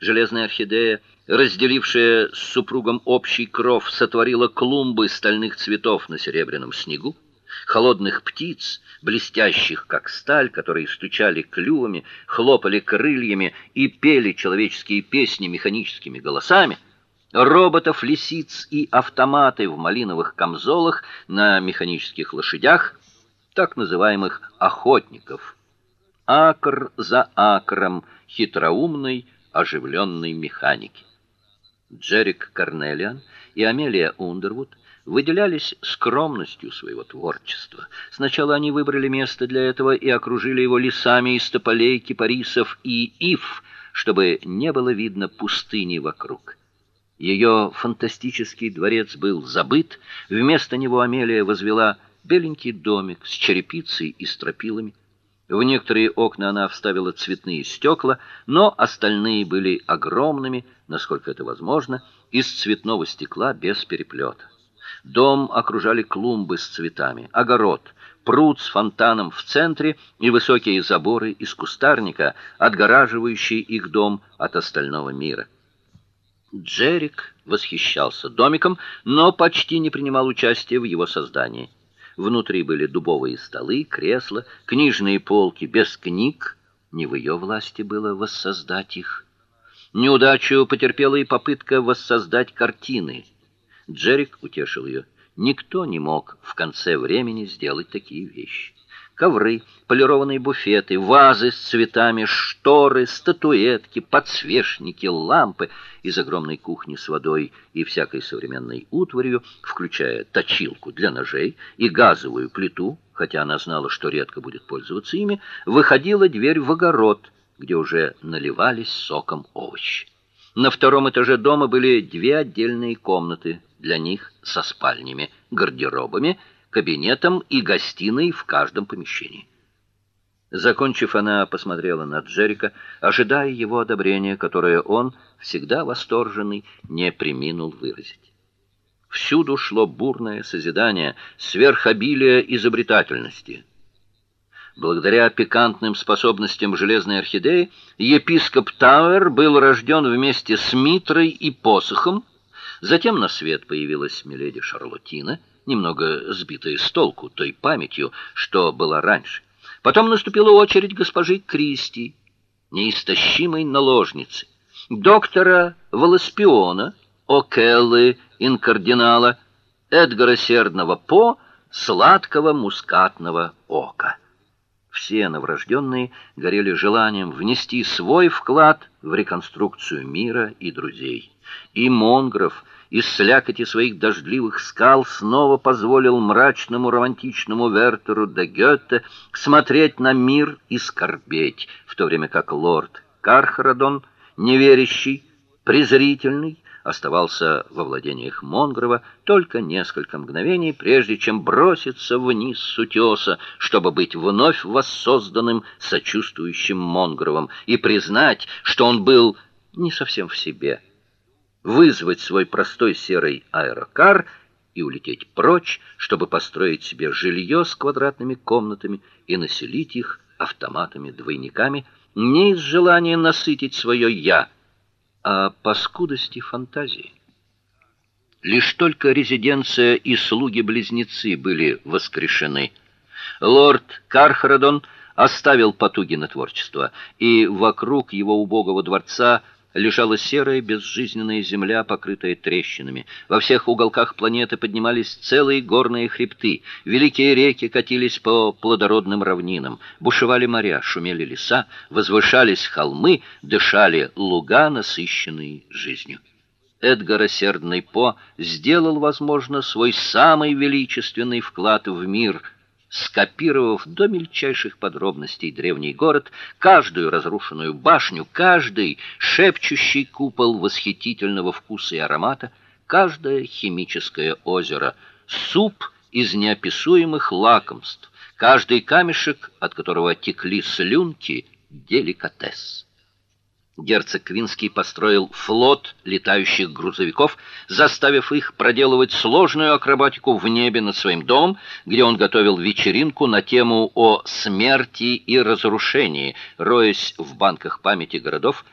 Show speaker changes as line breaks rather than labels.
Железная орхидея, разделившая с супругом общий кров, сотворила клумбы стальных цветов на серебряном снегу, холодных птиц, блестящих как сталь, которые стучали клювами, хлопали крыльями и пели человеческие песни механическими голосами, роботов, лисиц и автоматы в малиновых камзолах на механических лошадях, так называемых охотников. Акр за акром хитроумной, оживленной механики. Джерик Карнелиан и Амелия Ундервуд выделялись скромностью своего творчества. Сначала они выбрали место для этого и окружили его лесами из тополей, кипарисов и ив, чтобы не было видно пустыни вокруг. Ее фантастический дворец был забыт, вместо него Амелия возвела беленький домик с черепицей и стропилами. В некоторые окна она вставила цветные стекла, но остальные были огромными, насколько это возможно, из цветного стекла без переплета. Дом окружали клумбы с цветами, огород, пруд с фонтаном в центре и высокие заборы из кустарника, отгораживающие их дом от остального мира. Джерик восхищался домиком, но почти не принимал участия в его создании. Внутри были дубовые столы, кресла, книжные полки без книг. Не в ее власти было воссоздать их. Неудачу потерпела и попытка воссоздать картины. Джерик утешил ее. Никто не мог в конце времени сделать такие вещи ковры, полированные буфеты, вазы с цветами, шторы, статуэтки, подсвечники, лампы из огромной кухни с водой и всякой современной утварью, включая точилку для ножей и газовую плиту, хотя она знала, что редко будет пользоваться ими, выходила дверь в огород, где уже наливались соком овощи. На втором этаже дома были две отдельные комнаты для них со спальнями, гардеробами кабинетом и гостиной в каждом помещении. Закончив, она посмотрела на Джерика, ожидая его одобрения, которое он, всегда восторженный, не преминул выразить. Всюду шло бурное созидание, сверхобилие изобретательности. Благодаря пикантным способностям железной орхидеи епископ Тауэр был рожден вместе с митрой и посохом. Затем на свет появилась миледи Шарлотина, немного сбитая с толку той памятью, что была раньше. Потом наступила очередь госпожи Кристи, неистощимой наложницы, доктора Волоспиона, О'Келлы, инкардинала, Эдгара Сердного По, сладкого мускатного ока. Все новорожденные горели желанием внести свой вклад в реконструкцию мира и друзей. И Монгров – из слякоти своих дождливых скал снова позволил мрачному романтичному Вертеру де Гёте смотреть на мир и скорбеть, в то время как лорд Кархарадон, неверящий, презрительный, оставался во владениях Монгрова только несколько мгновений, прежде чем броситься вниз с утеса, чтобы быть вновь воссозданным сочувствующим Монгровым и признать, что он был не совсем в себе. Вызвать свой простой серый аэрокар и улететь прочь, чтобы построить себе жилье с квадратными комнатами и населить их автоматами-двойниками не из желания насытить свое я, а по скудости фантазии. Лишь только резиденция и слуги-близнецы были воскрешены. Лорд Кархарадон оставил потуги на творчество, и вокруг его убогого дворца лежала серая безжизненная земля, покрытая трещинами. Во всех уголках планеты поднимались целые горные хребты, великие реки катились по плодородным равнинам, бушевали моря, шумели леса, возвышались холмы, дышали луга, насыщенные жизнью. Эдгар Сердный По сделал, возможно, свой самый величественный вклад в мир – скопировав до мельчайших подробностей древний город, каждую разрушенную башню, каждый шепчущий купол восхитительного вкуса и аромата, каждое химическое озеро, суп из неописуемых лакомств, каждый камешек, от которого текли слюнки, деликатес. Герцог Квинский построил флот летающих грузовиков, заставив их проделывать сложную акробатику в небе над своим домом, где он готовил вечеринку на тему о смерти и разрушении, роясь в банках памяти городов,